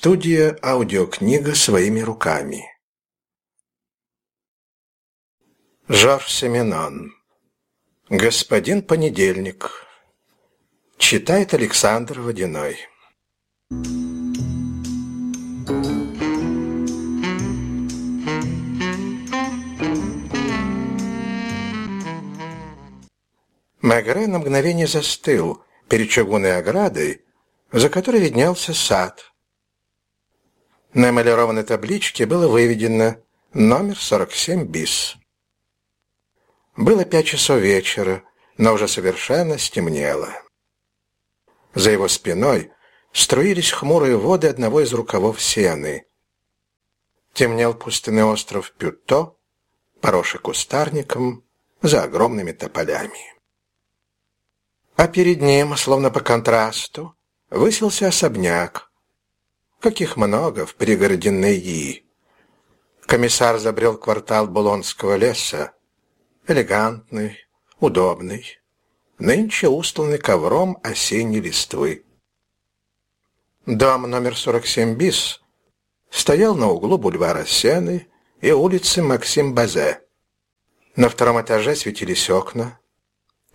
Студия «Аудиокнига своими руками». Жорж Семенон. Господин Понедельник. Читает Александр Водяной. Мегре на мгновение застыл перед чугунной оградой, за которой виднелся сад – на эмалированной табличке было выведено номер 47 БИС. Было пять часов вечера, но уже совершенно стемнело. За его спиной струились хмурые воды одного из рукавов Сены. Темнел пустынный остров Пюто, поросший кустарником, за огромными тополями. А перед ним, словно по контрасту, высился особняк, каких много в пригороде Неи. Комиссар забрел квартал Булонского леса, элегантный, удобный, нынче устланный ковром осенней листвы. Дом номер 47 БИС стоял на углу бульвара Сены и улицы Максим-Базе. На втором этаже светились окна,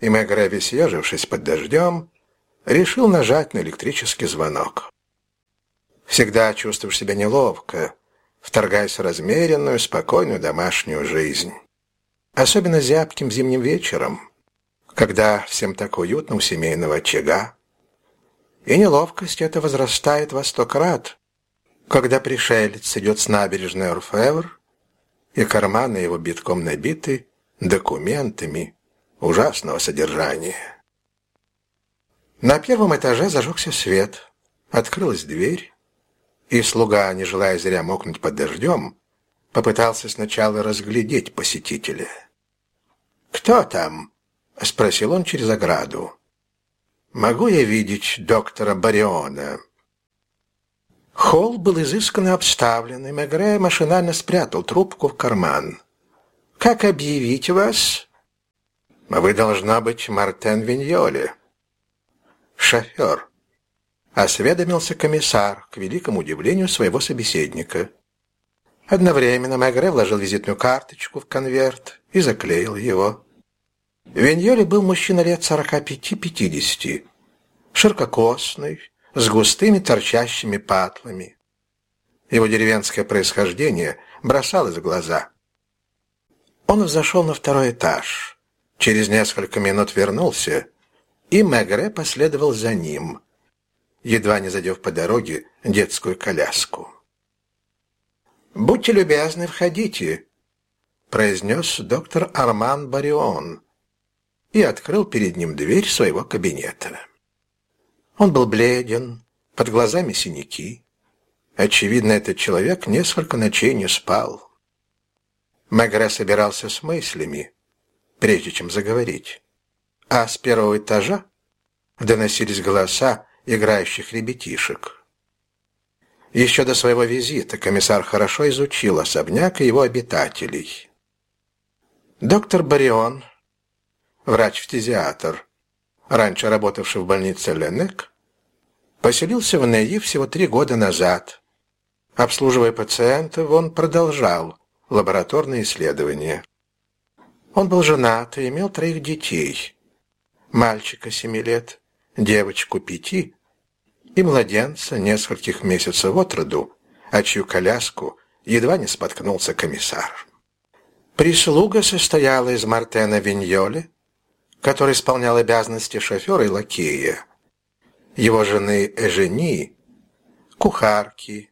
и Мегре, съежившись под дождем, решил нажать на электрический звонок. Всегда чувствуешь себя неловко, вторгаясь в размеренную, спокойную домашнюю жизнь. Особенно зябким зимним вечером, когда всем так уютно у семейного очага. И неловкость эта возрастает во сто крат, когда пришелец идет с набережной Орфевр, и карманы его битком набиты документами ужасного содержания. На первом этаже зажегся свет, открылась дверь, и слуга, не желая зря мокнуть под дождем, попытался сначала разглядеть посетителя. «Кто там?» — спросил он через ограду. «Могу я видеть доктора Бариона?» Холл был изысканно обставлен, и Мегре машинально спрятал трубку в карман. «Как объявить вас?» «Вы должна быть Мартен Виньоли». «Шофер», осведомился комиссар к великому удивлению своего собеседника. Одновременно Мегре вложил визитную карточку в конверт и заклеил его. Виньоли был мужчина лет сорока пяти-пятидесяти, ширококосный, с густыми торчащими патлами. Его деревенское происхождение бросалось в глаза. Он взошел на второй этаж. Через несколько минут вернулся, и Мегре последовал за ним – едва не задев по дороге детскую коляску. «Будьте любезны, входите», — произнес доктор Арман Барион и открыл перед ним дверь своего кабинета. Он был бледен, под глазами синяки. Очевидно, этот человек несколько ночей не спал. Мегре собирался с мыслями, прежде чем заговорить. А с первого этажа доносились голоса играющих ребятишек. Еще до своего визита комиссар хорошо изучил особняк и его обитателей. Доктор Барион, врач-фтизиатр, раньше работавший в больнице Ленек, поселился в Неи всего три года назад. Обслуживая пациентов, он продолжал лабораторные исследования. Он был женат и имел троих детей. Мальчика семи лет, девочку пяти и младенца нескольких месяцев от роду, а чью коляску едва не споткнулся комиссар. Прислуга состояла из Мартена Виньоли, который исполнял обязанности шофера и лакея, его жены Эжени, кухарки.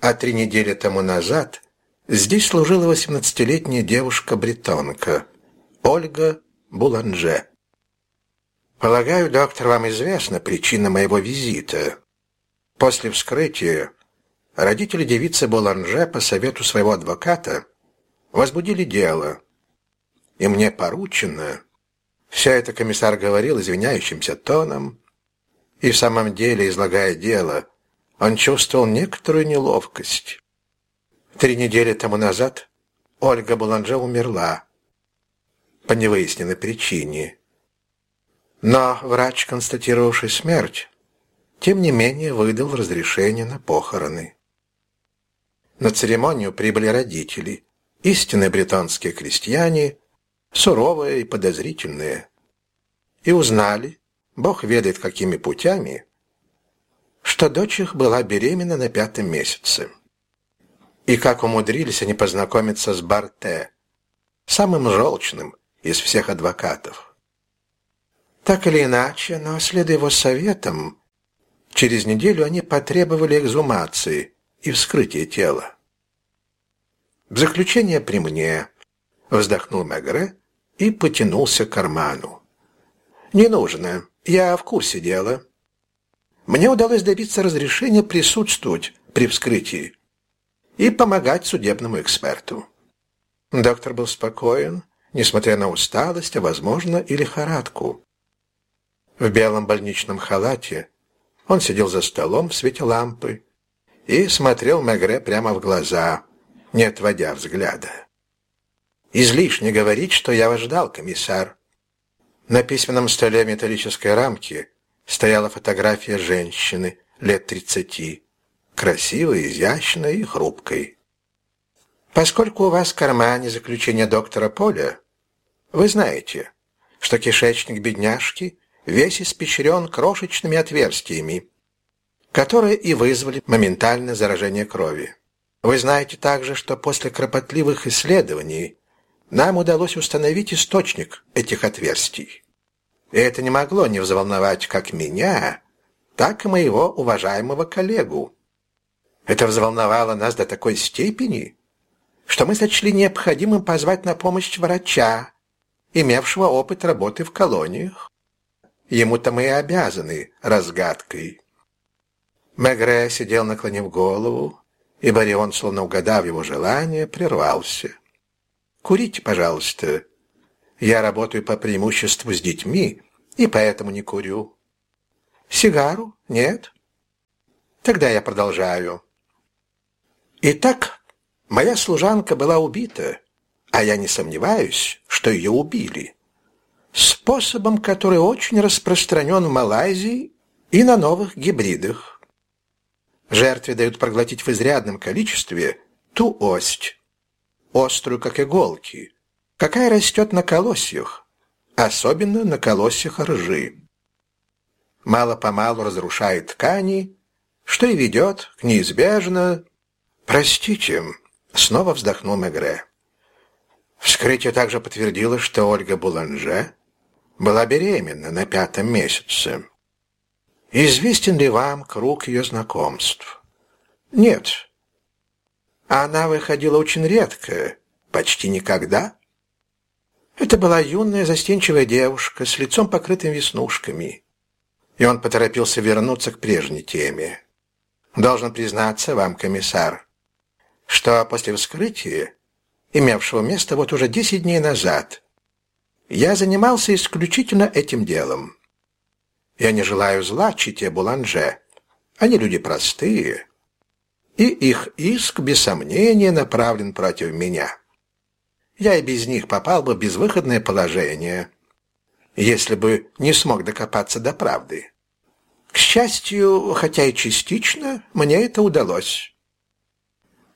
А три недели тому назад здесь служила восемнадцатилетняя девушка-бретонка Ольга Буланже. Полагаю, доктор, вам известна причина моего визита. После вскрытия родители девицы Боланже по совету своего адвоката возбудили дело. И мне поручено... Все это комиссар говорил извиняющимся тоном, и в самом деле, излагая дело, он чувствовал некоторую неловкость. Три недели тому назад Ольга Буланже умерла по невыясненной причине. Но врач, констатировавший смерть, тем не менее выдал разрешение на похороны. На церемонию прибыли родители, истинные британские крестьяне, суровые и подозрительные, и узнали, Бог ведает какими путями, что дочь их была беременна на пятом месяце. И как умудрились они познакомиться с Барте, самым желчным из всех адвокатов. Так или иначе, но следуя его советам, через неделю они потребовали эксгумации и вскрытия тела. В заключение при мне вздохнул Мегре и потянулся к карману. «Не нужно, я в курсе дела. Мне удалось добиться разрешения присутствовать при вскрытии и помогать судебному эксперту». Доктор был спокоен, несмотря на усталость, а, возможно, и лихорадку. В белом больничном халате он сидел за столом в свете лампы и смотрел Мегре прямо в глаза, не отводя взгляда. «Излишне говорить, что я вас ждал, комиссар». На письменном столе металлической рамки стояла фотография женщины лет тридцати, красивой, изящной и хрупкой. Поскольку у вас в кармане заключение доктора Поля, вы знаете, что кишечник бедняжки весь испещрен крошечными отверстиями, которые и вызвали моментальное заражение крови. Вы знаете также, что после кропотливых исследований нам удалось установить источник этих отверстий. И это не могло не взволновать как меня, так и моего уважаемого коллегу. Это взволновало нас до такой степени, что мы сочли необходимым позвать на помощь врача, имевшего опыт работы в колониях. Ему-то мы и обязаны разгадкой. Мегре сидел, наклонив голову, и Барион, словно угадав его желание, прервался. «Курите, пожалуйста. Я работаю по преимуществу с детьми, и поэтому не курю». «Сигару? Нет?» «Тогда я продолжаю». «Итак, Моя служанка была убита, а я не сомневаюсь, что ее убили. Способом, который очень распространен в Малайзии и на новых гибридах. Жертве дают проглотить в изрядном количестве ту ость, острую, как иголки, какая растет на колосьях, особенно на колосьях ржи. Мало-помалу разрушает ткани, что и ведет к неизбежно... Простите, Снова вздохнул Мегре. Вскрытие также подтвердило, что Ольга Буланже была беременна на пятом месяце. Известен ли вам круг ее знакомств? Нет. Она выходила очень редко, почти никогда. Это была юная застенчивая девушка с лицом покрытым веснушками. И он поторопился вернуться к прежней теме. Должен признаться вам, комиссар, что после вскрытия, имевшего место вот уже десять дней назад, я занимался исключительно этим делом. Я не желаю зла Чите Буланже. Они люди простые, и их иск, без сомнения, направлен против меня. Я и без них попал бы в безвыходное положение, если бы не смог докопаться до правды. К счастью, хотя и частично, мне это удалось.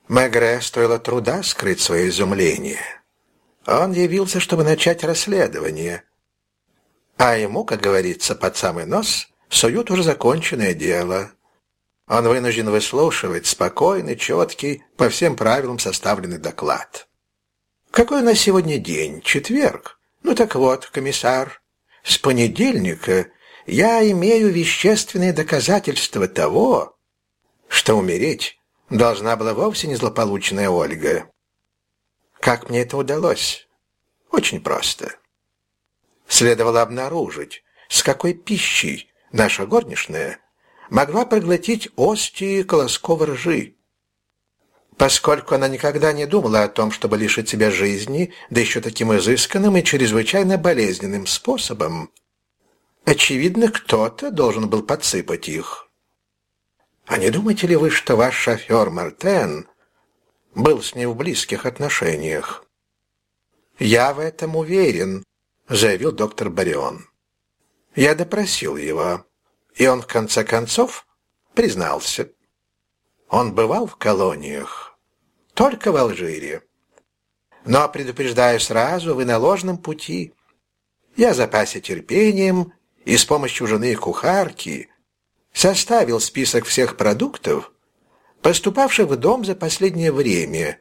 Мегре стоило труда скрыть свое изумление. Он явился, чтобы начать расследование. А ему, как говорится, под самый нос суют уже законченное дело. Он вынужден выслушивать спокойный, четкий, по всем правилам составленный доклад. Какой на сегодня день? Четверг? Ну так вот, комиссар, с понедельника я имею вещественные доказательства того, что умереть должна была вовсе не злополучная Ольга. Как мне это удалось? Очень просто. Следовало обнаружить, с какой пищей наша горничная могла проглотить ости колосков ржи. Поскольку она никогда не думала о том, чтобы лишить себя жизни, да еще таким изысканным и чрезвычайно болезненным способом, очевидно, кто-то должен был подсыпать их. А не думаете ли вы, что ваш шофер Мартен был с ним в близких отношениях? Я в этом уверен, заявил доктор Барион. Я допросил его, И он, в конце концов, признался. Он бывал в колониях, только в Алжире. Но, предупреждаю сразу, вы на ложном пути. Я запасе терпением и с помощью жены кухарки составил список всех продуктов, поступавших в дом за последнее время,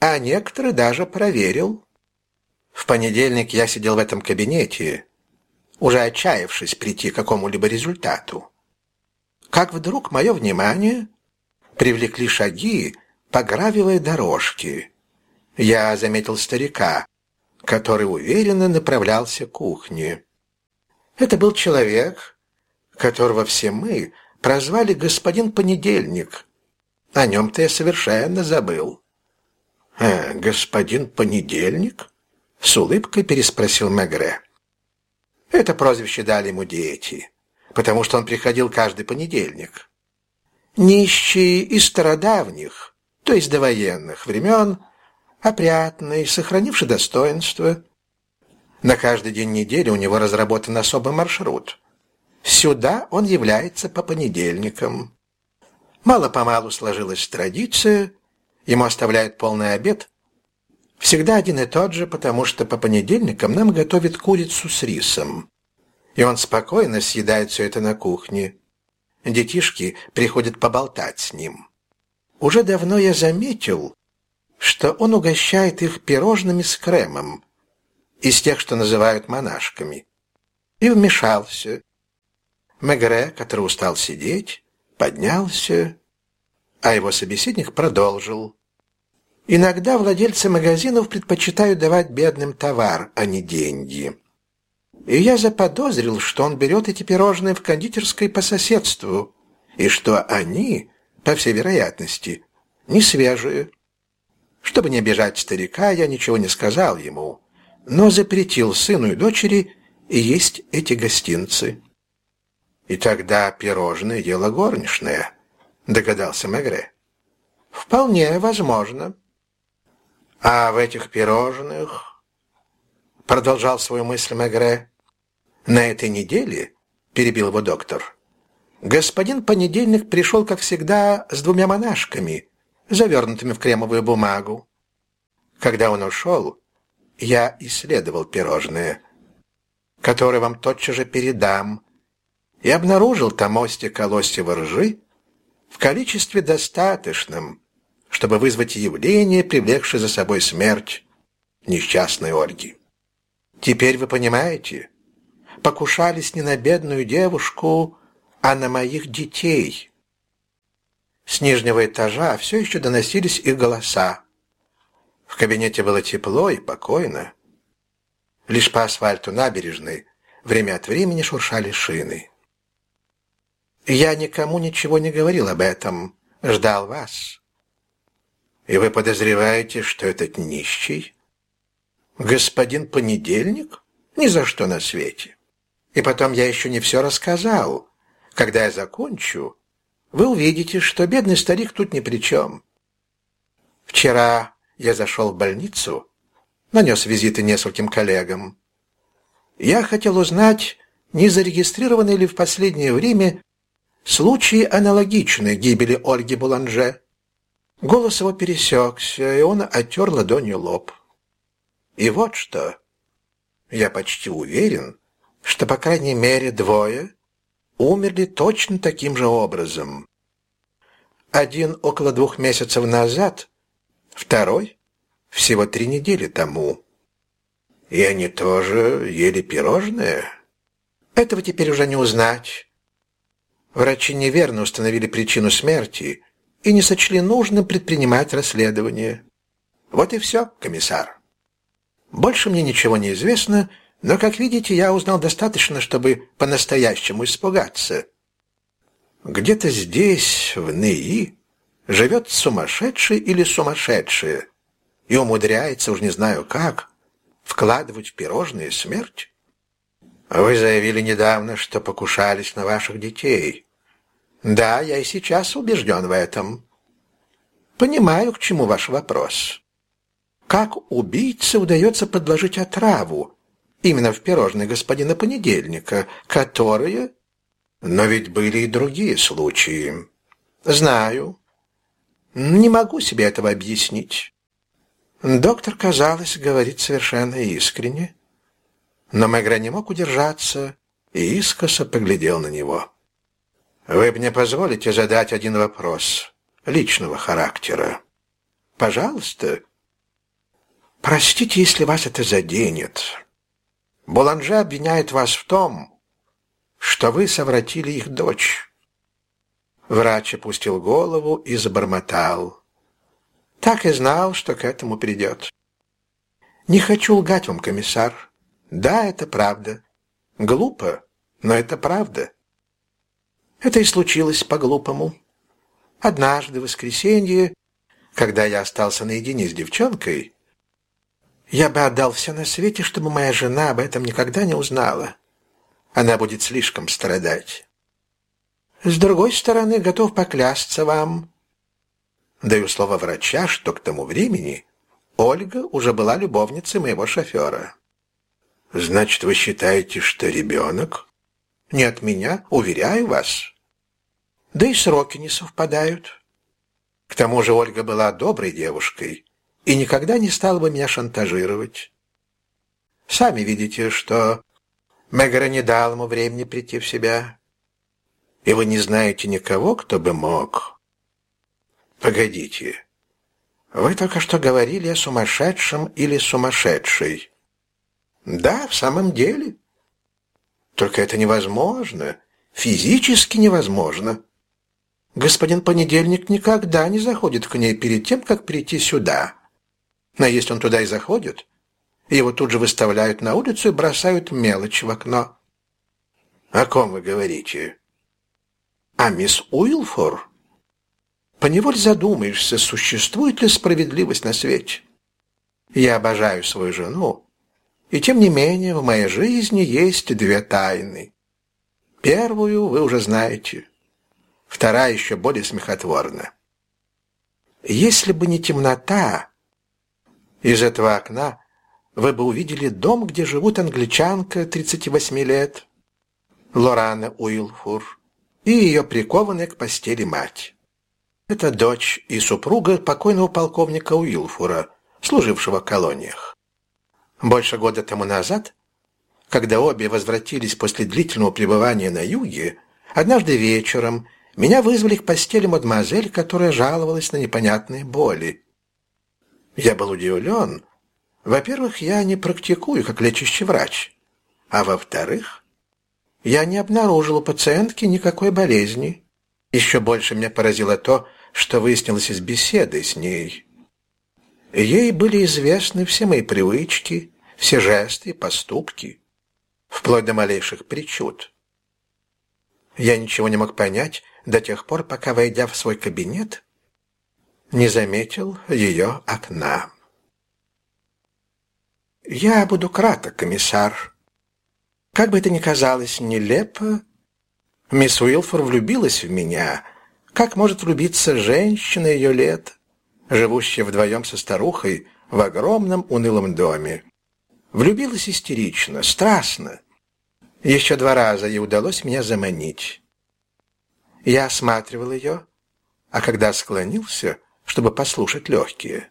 а некоторые даже проверил. В понедельник я сидел в этом кабинете, уже отчаявшись прийти к какому-либо результату. Как вдруг мое внимание привлекли шаги по гравиевой дорожке. Я заметил старика, который уверенно направлялся к кухне. Это был человек, которого все мы прозвали господин Понедельник. О нем-то я совершенно забыл. «Э, господин Понедельник?» — с улыбкой переспросил Мегре. Это прозвище дали ему дети, потому что он приходил каждый понедельник. Нищий из стародавних, то есть довоенных времен, опрятный, сохранивший достоинство. На каждый день недели у него разработан особый маршрут. Сюда он является по понедельникам. Мало-помалу сложилась традиция, ему оставляют полный обед. Всегда один и тот же, потому что по понедельникам нам готовят курицу с рисом. И он спокойно съедает все это на кухне. Детишки приходят поболтать с ним. Уже давно я заметил, что он угощает их пирожными с кремом, из тех, что называют монашками. И вмешался. Мегре, который устал сидеть, поднялся, а его собеседник продолжил. Иногда владельцы магазинов предпочитают давать бедным товар, а не деньги. И я заподозрил, что он берет эти пирожные в кондитерской по соседству, и что они, по всей вероятности, не свежие. Чтобы не обижать старика, я ничего не сказал ему, но запретил сыну и дочери есть эти гостинцы. И тогда пирожное дело горничное, догадался Мегре. Вполне возможно. А в этих пирожных, продолжал свою мысль Мегре, на этой неделе, перебил его доктор, господин Понедельник пришел, как всегда, с двумя монашками, завернутыми в кремовую бумагу. Когда он ушел, я исследовал пирожные, которые вам тотчас же передам, и обнаружил там мостик колосьева ржи в количестве достаточном, чтобы вызвать явление, привлекшее за собой смерть несчастной Ольги. Теперь вы понимаете, покушались не на бедную девушку, а на моих детей. С нижнего этажа все еще доносились их голоса. В кабинете было тепло и покойно. Лишь по асфальту набережной время от времени шуршали шины. Я никому ничего не говорил об этом, ждал вас. И вы подозреваете, что этот нищий? Господин Понедельник? Ни за что на свете. И потом я еще не все рассказал. Когда я закончу, вы увидите, что бедный старик тут ни при чем. Вчера я зашел в больницу, нанес визиты нескольким коллегам. Я хотел узнать, не зарегистрированы ли в последнее время Случаи аналогичны гибели Ольги Буланже. Голос его пересекся, и он оттер ладонью лоб. И вот что. Я почти уверен, что, по крайней мере, двое умерли точно таким же образом. Один около двух месяцев назад, второй всего три недели тому. И они тоже ели пирожные? Этого теперь уже не узнать. Врачи неверно установили причину смерти и не сочли нужным предпринимать расследование. Вот и все, комиссар. Больше мне ничего не известно, но, как видите, я узнал достаточно, чтобы по-настоящему испугаться. Где-то здесь, в НИИ, живет сумасшедший или сумасшедшая и умудряется, уж не знаю как, вкладывать в пирожные смерть. Вы заявили недавно, что покушались на ваших детей. Да, я и сейчас убежден в этом. Понимаю, к чему ваш вопрос. Как убийце удается подложить отраву именно в пирожные господина Понедельника, которые Но ведь были и другие случаи. Знаю. Не могу себе этого объяснить. Доктор, казалось, говорит совершенно искренне. Но Мегре не мог удержаться и искоса поглядел на него. «Вы мне позволите задать один вопрос личного характера?» «Пожалуйста». «Простите, если вас это заденет. Буланже обвиняет вас в том, что вы совратили их дочь». Врач опустил голову и забормотал. «Так и знал, что к этому придет». «Не хочу лгать вам, комиссар. Да, это правда. Глупо, но это правда. Это и случилось по-глупому. Однажды, в воскресенье, когда я остался наедине с девчонкой, я бы отдал все на свете, чтобы моя жена об этом никогда не узнала. Она будет слишком страдать. С другой стороны, готов поклясться вам. Даю слово врача, что к тому времени Ольга уже была любовницей моего шофера. Значит, вы считаете, что ребенок? Не от меня, уверяю вас. Да и сроки не совпадают. К тому же Ольга была доброй девушкой и никогда не стала бы меня шантажировать. Сами видите, что Мегара не дал ему времени прийти в себя. И вы не знаете никого, кто бы мог. Погодите. Вы только что говорили о сумасшедшем или сумасшедшей. Да, в самом деле. Только это невозможно, физически невозможно. Господин Понедельник никогда не заходит к ней перед тем, как прийти сюда. Но если он туда и заходит, его тут же выставляют на улицу и бросают мелочь в окно. О ком вы говорите? А мисс Уилфор? Поневоль задумаешься, существует ли справедливость на свете. Я обожаю свою жену, и тем не менее в моей жизни есть две тайны. Первую вы уже знаете, вторая еще более смехотворна. Если бы не темнота, из этого окна вы бы увидели дом, где живут англичанка 38 лет, Лорана Уилфур, и ее прикованная к постели мать. Это дочь и супруга покойного полковника Уилфура, служившего в колониях. Больше года тому назад, когда обе возвратились после длительного пребывания на юге, однажды вечером меня вызвали к постели мадемуазель, которая жаловалась на непонятные боли. Я был удивлен. Во-первых, я не практикую как лечащий врач. А во-вторых, я не обнаружил у пациентки никакой болезни. Еще больше меня поразило то, что выяснилось из беседы с ней. Ей были известны все мои привычки, все жесты и поступки, вплоть до малейших причуд. Я ничего не мог понять до тех пор, пока, войдя в свой кабинет, не заметил ее окна. «Я буду краток, комиссар. Как бы это ни казалось нелепо, мисс Уилфор влюбилась в меня. Как может влюбиться женщина ее лет?» живущая вдвоем со старухой в огромном унылом доме. Влюбилась истерично, страстно. Еще два раза ей удалось меня заманить. Я осматривал ее, а когда склонился, чтобы послушать легкие,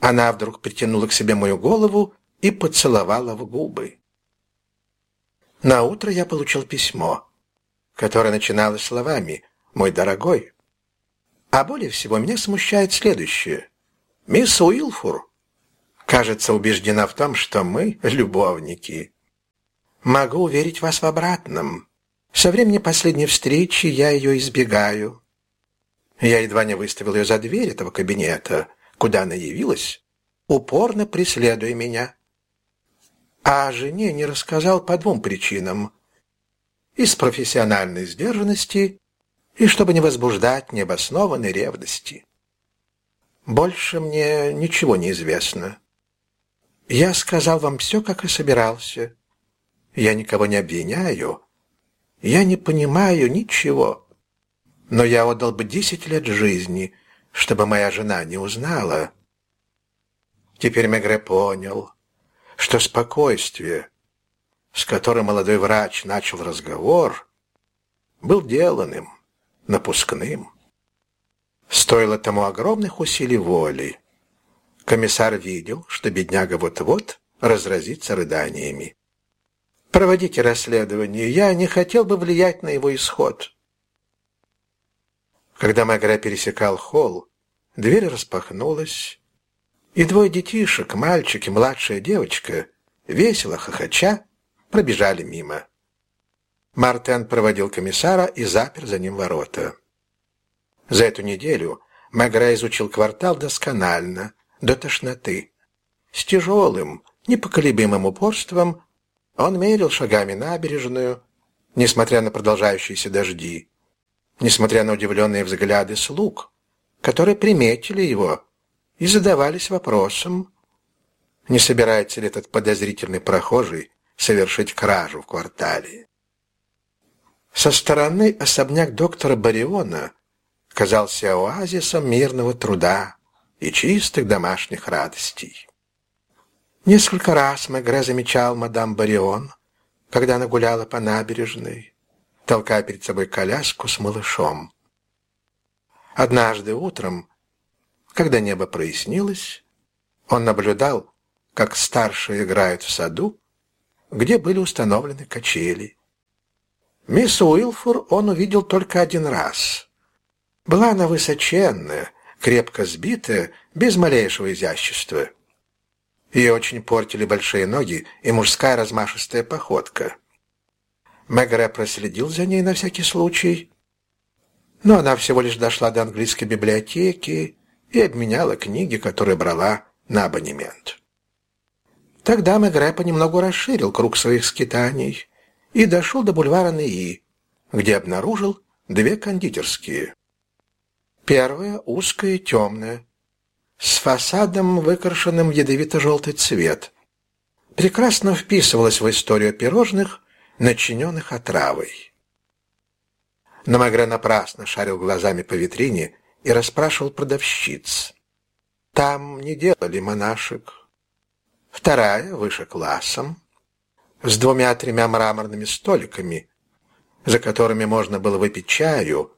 она вдруг притянула к себе мою голову и поцеловала в губы. На утро я получил письмо, которое начиналось словами «Мой дорогой, а более всего меня смущает следующее. Мисс Уилфур, кажется, убеждена в том, что мы любовники. Могу уверить вас в обратном. Со времени последней встречи я ее избегаю. Я едва не выставил ее за дверь этого кабинета, куда она явилась, упорно преследуя меня. А жене не рассказал по двум причинам. Из профессиональной сдержанности и чтобы не возбуждать необоснованной ревности. Больше мне ничего не известно. Я сказал вам все, как и собирался. Я никого не обвиняю. Я не понимаю ничего. Но я отдал бы десять лет жизни, чтобы моя жена не узнала. Теперь Мегре понял, что спокойствие, с которым молодой врач начал разговор, был деланным, напускным. Стоило тому огромных усилий воли. Комиссар видел, что бедняга вот-вот разразится рыданиями. «Проводите расследование. Я не хотел бы влиять на его исход». Когда Магра пересекал холл, дверь распахнулась, и двое детишек, мальчик и младшая девочка, весело хохоча, пробежали мимо. Мартен проводил комиссара и запер за ним ворота. За эту неделю Магра изучил квартал досконально, до тошноты. С тяжелым, непоколебимым упорством он мерил шагами набережную, несмотря на продолжающиеся дожди, несмотря на удивленные взгляды слуг, которые приметили его и задавались вопросом, не собирается ли этот подозрительный прохожий совершить кражу в квартале. Со стороны особняк доктора Бариона казался оазисом мирного труда и чистых домашних радостей. Несколько раз Мегре замечал мадам Барион, когда она гуляла по набережной, толкая перед собой коляску с малышом. Однажды утром, когда небо прояснилось, он наблюдал, как старшие играют в саду, где были установлены качели. Мисс Уилфур он увидел только один раз. Была она высоченная, крепко сбитая, без малейшего изящества. Ее очень портили большие ноги и мужская размашистая походка. Мегре проследил за ней на всякий случай, но она всего лишь дошла до английской библиотеки и обменяла книги, которые брала на абонемент. Тогда Мегре понемногу расширил круг своих скитаний и дошел до бульвара Неи, где обнаружил две кондитерские. Первая узкая и темная, с фасадом, выкрашенным в ядовито-желтый цвет. Прекрасно вписывалась в историю пирожных, начиненных отравой. Но Магре напрасно шарил глазами по витрине и расспрашивал продавщиц. Там не делали монашек. Вторая, выше классом, с двумя-тремя мраморными столиками, за которыми можно было выпить чаю,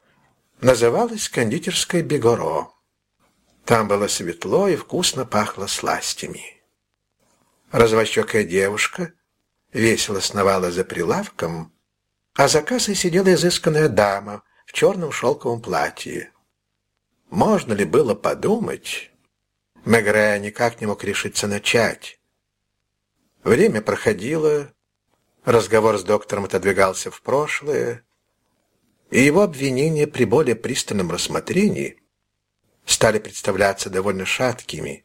называлась кондитерская Бегоро. Там было светло и вкусно пахло сластями. Развощекая девушка весело сновала за прилавком, а за кассой сидела изысканная дама в черном шелковом платье. Можно ли было подумать? Мегре никак не мог решиться начать. Время проходило, разговор с доктором отодвигался в прошлое, и его обвинения при более пристальном рассмотрении стали представляться довольно шаткими.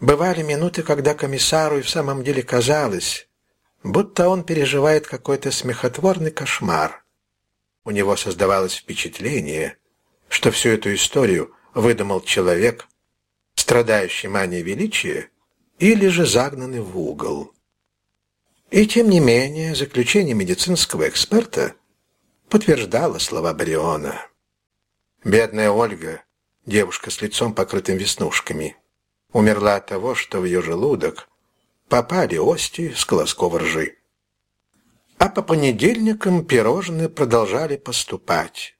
Бывали минуты, когда комиссару и в самом деле казалось, будто он переживает какой-то смехотворный кошмар. У него создавалось впечатление, что всю эту историю выдумал человек, страдающий манией величия или же загнанный в угол. И тем не менее, заключение медицинского эксперта подтверждало слова Бариона. Бедная Ольга, девушка с лицом покрытым веснушками, умерла от того, что в ее желудок попали ости с колосков ржи. А по понедельникам пирожные продолжали поступать.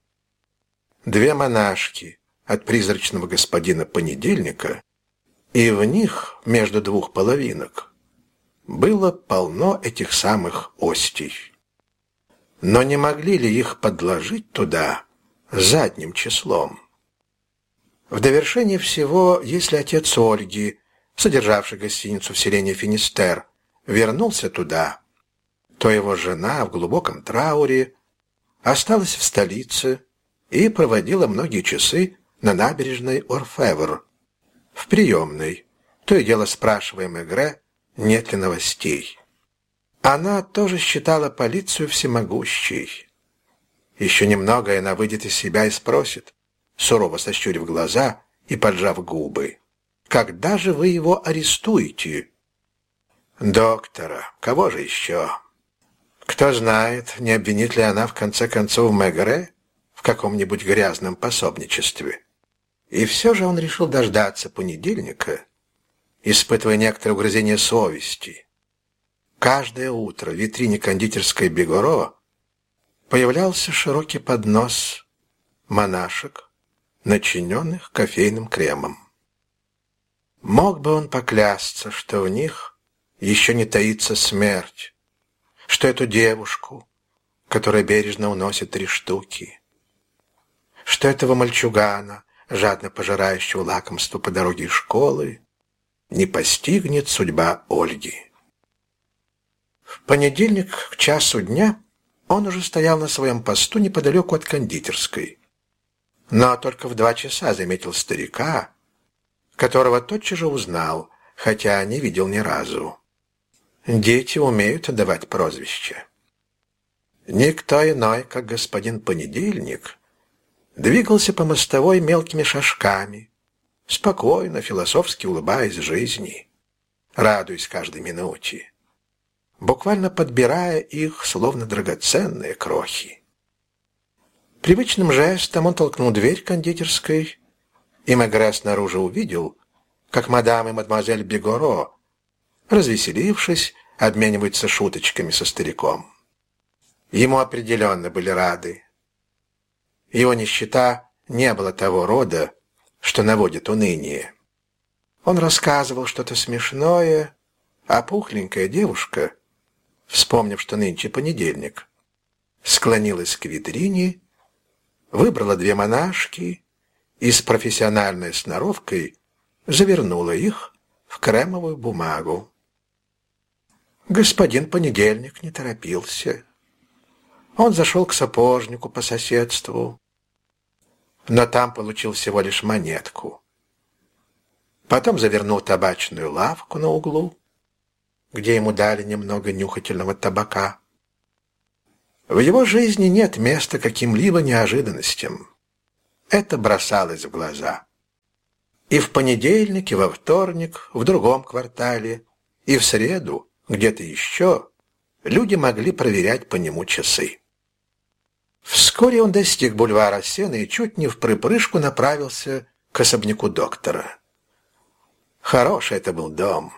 Две монашки от призрачного господина Понедельника, и в них, между двух половинок, было полно этих самых остей. Но не могли ли их подложить туда задним числом? В довершение всего, если отец Ольги, содержавший гостиницу в селении Финистер, вернулся туда, то его жена в глубоком трауре осталась в столице и проводила многие часы на набережной Орфевр, в приемной, то и дело спрашивая Мегре, нет ли новостей. Она тоже считала полицию всемогущей. Еще немного, и она выйдет из себя и спросит, сурово сощурив глаза и поджав губы. «Когда же вы его арестуете?» «Доктора. Кого же еще?» «Кто знает, не обвинит ли она в конце концов Мегре в каком-нибудь грязном пособничестве?» И все же он решил дождаться понедельника, испытывая некоторое угрызение совести. Каждое утро в витрине кондитерской Бегоро появлялся широкий поднос монашек, начиненных кофейным кремом. Мог бы он поклясться, что в них еще не таится смерть, что эту девушку, которая бережно уносит три штуки, что этого мальчугана, жадно пожирающего лакомство по дороге из школы, не постигнет судьба Ольги. В понедельник к часу дня он уже стоял на своем посту неподалеку от кондитерской. Но только в два часа заметил старика, которого тотчас же узнал, хотя не видел ни разу. Дети умеют давать прозвища. Никто иной, как господин Понедельник, двигался по мостовой мелкими шажками, спокойно, философски улыбаясь жизни, радуясь каждой минуте, буквально подбирая их, словно драгоценные крохи. Привычным жестом он толкнул дверь кондитерской, и Мегре снаружи увидел, как мадам и мадемуазель Бегоро, развеселившись, обмениваются шуточками со стариком. Ему определенно были рады. Его нищета не было того рода, что наводит уныние. Он рассказывал что-то смешное, а пухленькая девушка, вспомнив, что нынче понедельник, склонилась к витрине, выбрала две монашки и с профессиональной сноровкой завернула их в кремовую бумагу. Господин Понедельник не торопился. Он зашел к сапожнику по соседству, но там получил всего лишь монетку. Потом завернул табачную лавку на углу, где ему дали немного нюхательного табака. В его жизни нет места каким-либо неожиданностям. Это бросалось в глаза. И в понедельник, и во вторник, в другом квартале, и в среду, где-то еще, люди могли проверять по нему часы. Вскоре он достиг бульвара Сена и чуть не в припрыжку направился к особняку доктора. Хороший это был дом.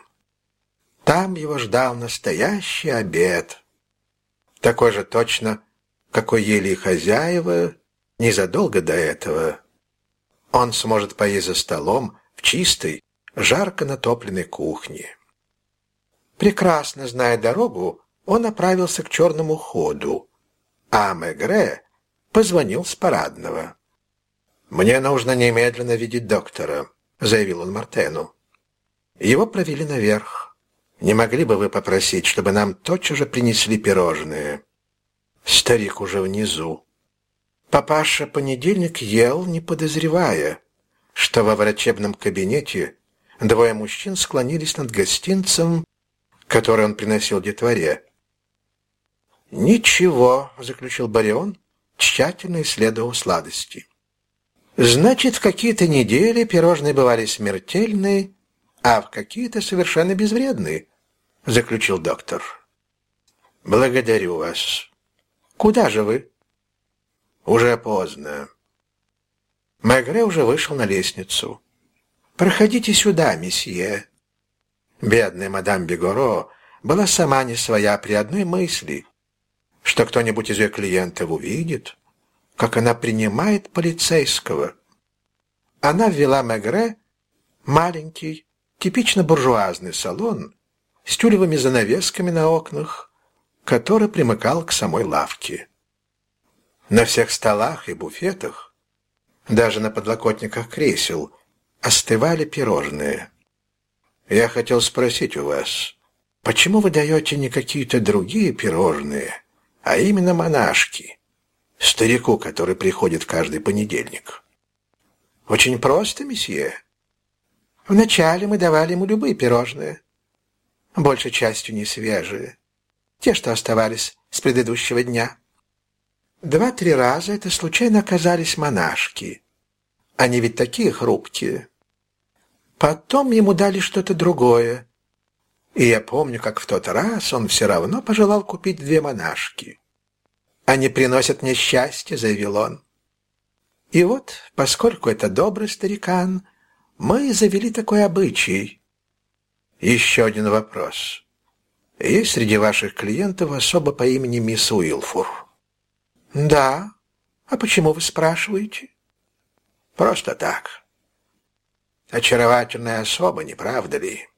Там его ждал настоящий обед. Такой же точно, какой ели и хозяева незадолго до этого. Он сможет поесть за столом в чистой, жарко натопленной кухне. Прекрасно зная дорогу, он направился к черному ходу, а Мегре позвонил с парадного. «Мне нужно немедленно видеть доктора», — заявил он Мартену. Его провели наверх. «Не могли бы вы попросить, чтобы нам тотчас же принесли пирожные?» Старик уже внизу. Папаша понедельник ел, не подозревая, что во врачебном кабинете двое мужчин склонились над гостинцем, который он приносил детворе. «Ничего», — заключил Барион, тщательно исследовал сладости. «Значит, в какие-то недели пирожные бывали смертельные, а в какие-то совершенно безвредные», — заключил доктор. «Благодарю вас. Куда же вы?» «Уже поздно». Мегре уже вышел на лестницу. «Проходите сюда, месье». Бедная мадам Бегоро была сама не своя при одной мысли — что кто-нибудь из ее клиентов увидит, как она принимает полицейского. Она ввела Мегре маленький, типично буржуазный салон с тюлевыми занавесками на окнах, который примыкал к самой лавке. На всех столах и буфетах, даже на подлокотниках кресел, остывали пирожные. Я хотел спросить у вас, почему вы даете не какие-то другие пирожные, а именно монашки, старику, который приходит каждый понедельник. Очень просто, месье. Вначале мы давали ему любые пирожные, большей частью не свежие, те, что оставались с предыдущего дня. Два-три раза это случайно оказались монашки. Они ведь такие хрупкие. Потом ему дали что-то другое, и я помню, как в тот раз он все равно пожелал купить две монашки. «Они приносят мне счастье», — заявил он. И вот, поскольку это добрый старикан, мы завели такой обычай. Еще один вопрос. Есть среди ваших клиентов особо по имени мисс Уилфур? «Да. А почему вы спрашиваете?» «Просто так. Очаровательная особа, не правда ли?»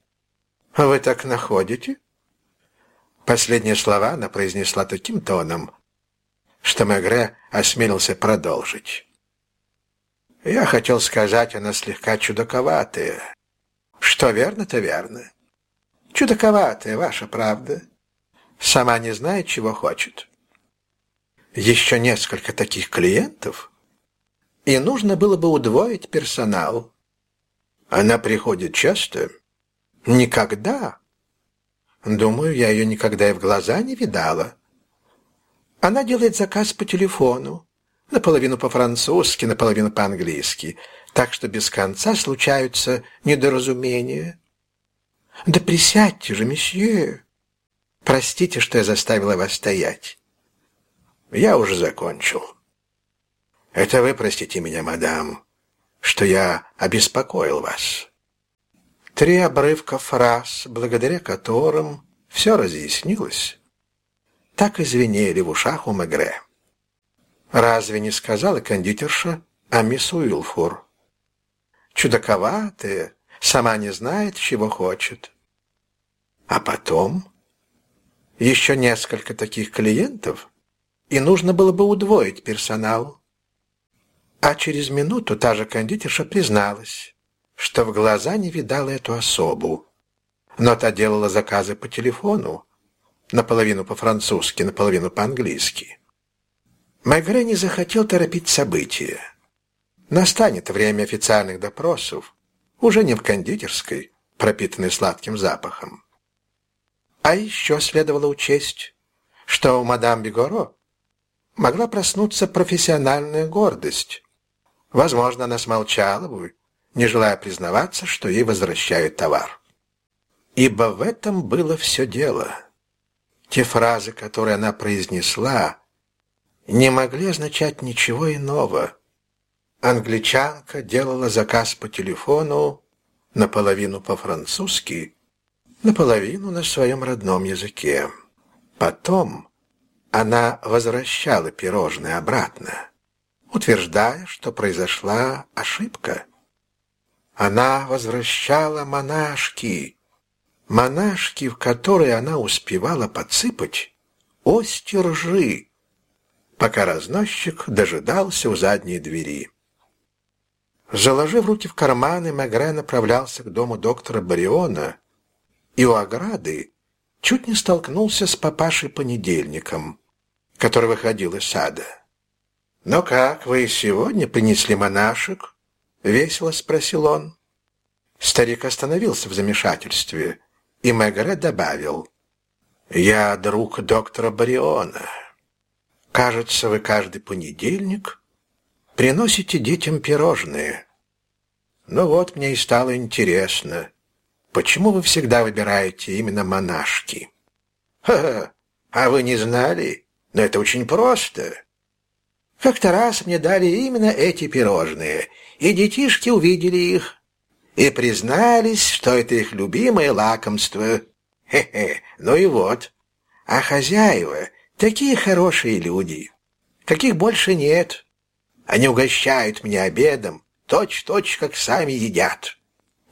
«Вы так находите?» Последние слова она произнесла таким тоном, что Мегре осмелился продолжить. «Я хотел сказать, она слегка чудаковатая. Что верно, то верно. Чудаковатая, ваша правда. Сама не знает, чего хочет. Еще несколько таких клиентов, и нужно было бы удвоить персонал. Она приходит часто?» Никогда. Думаю, я ее никогда и в глаза не видала. Она делает заказ по телефону, наполовину по-французски, наполовину по-английски, так что без конца случаются недоразумения. Да присядьте же, месье. Простите, что я заставила вас стоять. Я уже закончил. Это вы простите меня, мадам, что я обеспокоил вас. Три обрывка фраз, благодаря которым все разъяснилось, так извинели в ушах у Мегре. Разве не сказала кондитерша о мисс Уилфур? Чудаковатая, сама не знает, чего хочет. А потом еще несколько таких клиентов, и нужно было бы удвоить персонал. А через минуту та же кондитерша призналась что в глаза не видала эту особу. Но та делала заказы по телефону, наполовину по-французски, наполовину по-английски. Мегре не захотел торопить события. Настанет время официальных допросов, уже не в кондитерской, пропитанной сладким запахом. А еще следовало учесть, что у мадам Бегоро могла проснуться профессиональная гордость. Возможно, она смолчала бы не желая признаваться, что ей возвращают товар. Ибо в этом было все дело. Те фразы, которые она произнесла, не могли означать ничего иного. Англичанка делала заказ по телефону наполовину по-французски, наполовину на своем родном языке. Потом она возвращала пирожное обратно, утверждая, что произошла ошибка. Она возвращала монашки, монашки, в которые она успевала подсыпать ости ржи, пока разносчик дожидался у задней двери. Заложив руки в карманы, Мегре направлялся к дому доктора Бариона и у ограды чуть не столкнулся с папашей-понедельником, который выходил из сада. «Но как, вы сегодня принесли монашек?» — весело спросил он. Старик остановился в замешательстве, и Мегре добавил. «Я друг доктора Бариона. Кажется, вы каждый понедельник приносите детям пирожные. Ну вот, мне и стало интересно, почему вы всегда выбираете именно монашки?» «Ха-ха, а вы не знали? Но это очень просто». Как-то раз мне дали именно эти пирожные, и детишки увидели их и признались, что это их любимое лакомство. Хе-хе, ну и вот. А хозяева такие хорошие люди, каких больше нет. Они угощают меня обедом, точь-точь, как сами едят.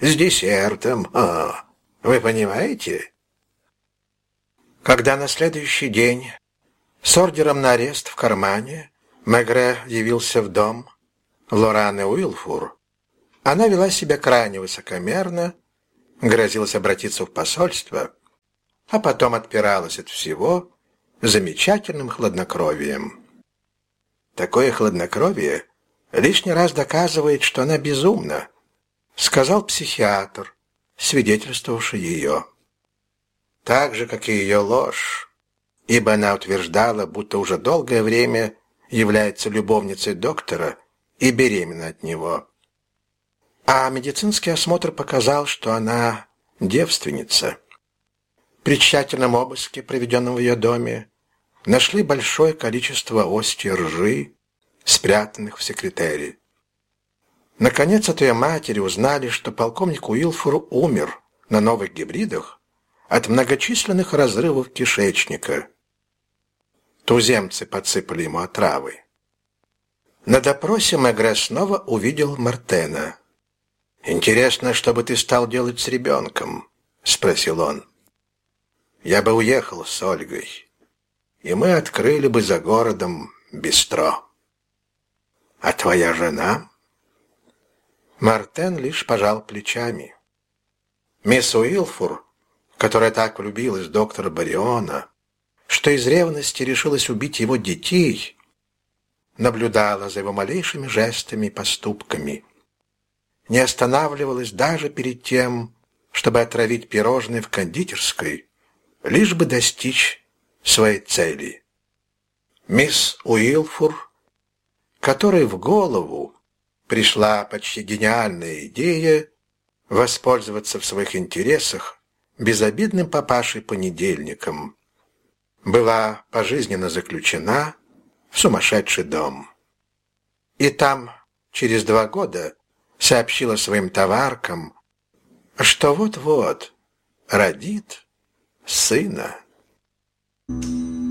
С десертом, а, вы понимаете? Когда на следующий день с ордером на арест в кармане Мегре явился в дом Лораны Уилфур. Она вела себя крайне высокомерно, грозилась обратиться в посольство, а потом отпиралась от всего замечательным хладнокровием. Такое хладнокровие лишний раз доказывает, что она безумна, сказал психиатр, свидетельствовавший ее. Так же, как и ее ложь, ибо она утверждала, будто уже долгое время является любовницей доктора и беременна от него. А медицинский осмотр показал, что она девственница. При тщательном обыске, проведенном в ее доме, нашли большое количество ости ржи, спрятанных в секретаре. Наконец от ее матери узнали, что полковник Уилфур умер на новых гибридах от многочисленных разрывов кишечника – Туземцы подсыпали ему отравы. На допросе Мегре снова увидел Мартена. «Интересно, что бы ты стал делать с ребенком?» — спросил он. «Я бы уехал с Ольгой, и мы открыли бы за городом бистро. А твоя жена?» Мартен лишь пожал плечами. Мисс Уилфур, которая так влюбилась в доктора Бариона, что из ревности решилась убить его детей, наблюдала за его малейшими жестами и поступками, не останавливалась даже перед тем, чтобы отравить пирожные в кондитерской, лишь бы достичь своей цели. Мисс Уилфур, которой в голову пришла почти гениальная идея воспользоваться в своих интересах безобидным папашей-понедельником, была пожизненно заключена в сумасшедший дом. И там через два года сообщила своим товаркам, что вот-вот родит сына. Thank you.